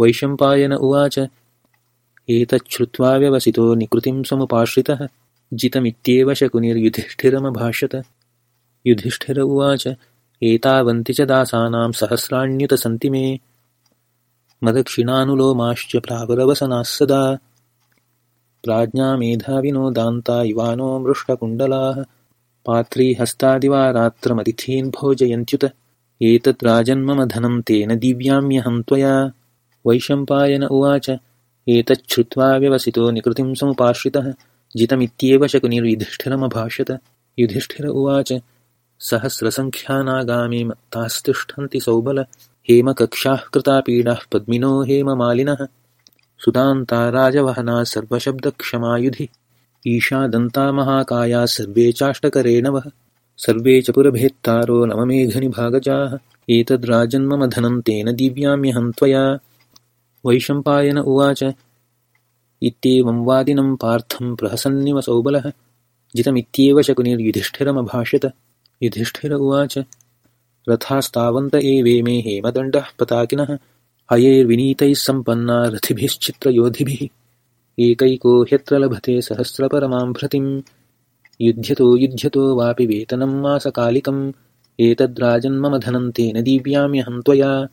वैशम्पायन उवाच। एतच्छ्रुत्वा व्यवसितो निकृतिं समुपाश्रितः जितमित्येव शकुनिर्युधिष्ठिरमभाषत युधिष्ठिर उवाच एतावन्ति च दासानां सहस्राण्युत सन्ति मे। मदक्षिणानुलोमाश्च प्रावरवसनाः सदा। प्राज्ञा मेधाविनो दान्ता युवानो मृष्टकुण्डलाः। पात्री हस्तादिवा रात्रमतिथीन् भोजयन्त्युत। एतत् राजन्मम धनं तेन दिव्याम्यहं त्वया वैशम्पायन उवाच। एतच्छ्रुत्वा व्यवसितो निकृतिं समुपाश्रितः। जितमित्येव शकुनिर्युधिष्ठिरमभाषत। युधिष्ठिर उवाच सहस्रसङ्ख्यानागामि मत्तास्तिष्ठन्ति सौबल। हेमकक्षाः कृतापीडाः पद्मिनो हेममालिनः। सुदान्ता राजवहना सर्वशब्दक्षमायुधि। ईशादन्ता महाकाया सर्वे चाष्टकरेणवः। सर्वे च पुरभेत्तारो नवमेघनिभागजाः। एतद्राजन्मम धनं तेन दिव्याम्यहं त्वया वैशम्पायन उवाच। इत्येवं वादिनं पार्थं प्रहसन्निव सौबलः जितमित्येव शकुनिर्युधिष्ठिरमभाषत युधिष्ठिर उवाच। रथास्तावन्त एवेमे हेमदण्डः पताकिनः। अयैर्विनीतैः सम्पन्ना रथिभिश्चित्रयोधिभिः। एकैको ह्यत्र लभते सहस्रपरमां युध्यतो युध्यतो वापि वेतनं मासकालिकम्। एतद्राजन्मम धनं तेन दिव्याम्यहं त्वया